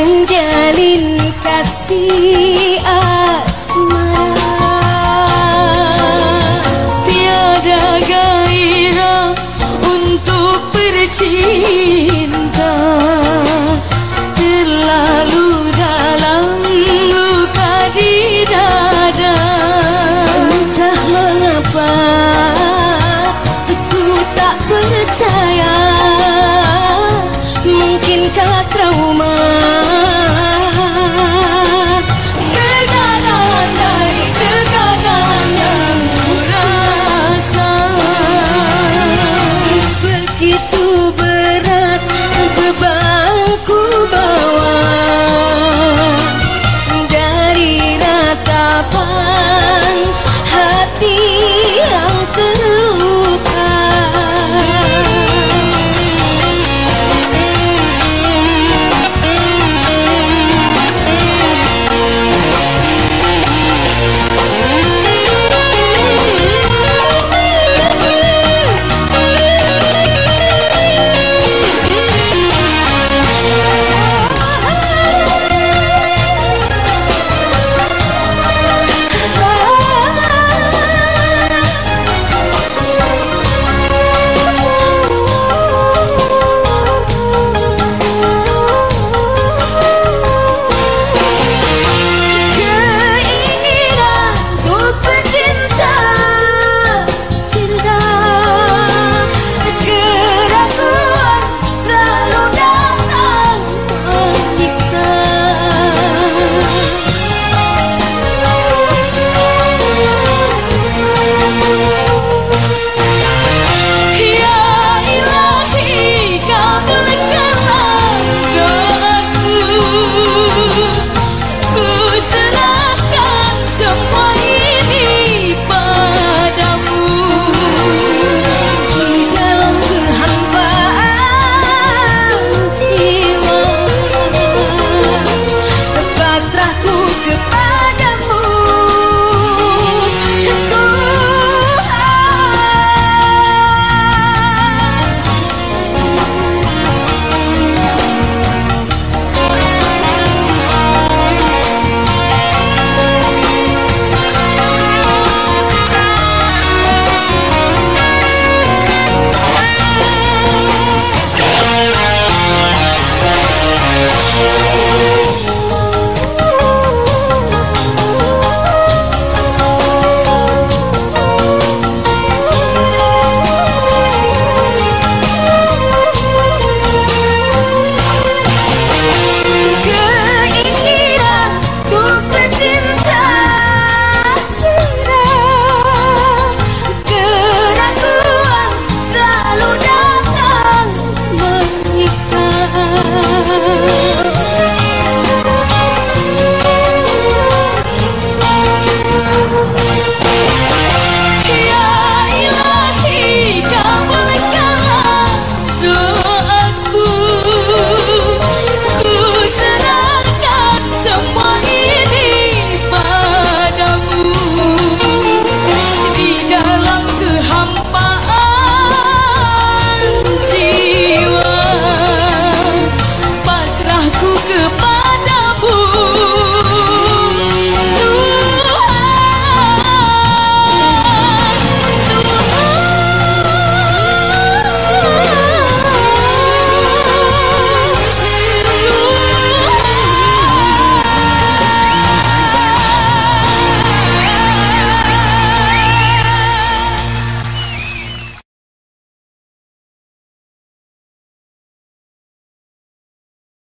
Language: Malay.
menjalin kasih asmara tiada gairah untuk bercinta. Terlalu dalam luka di dada. Entah mengapa aku tak percaya. Mungkinkah trauma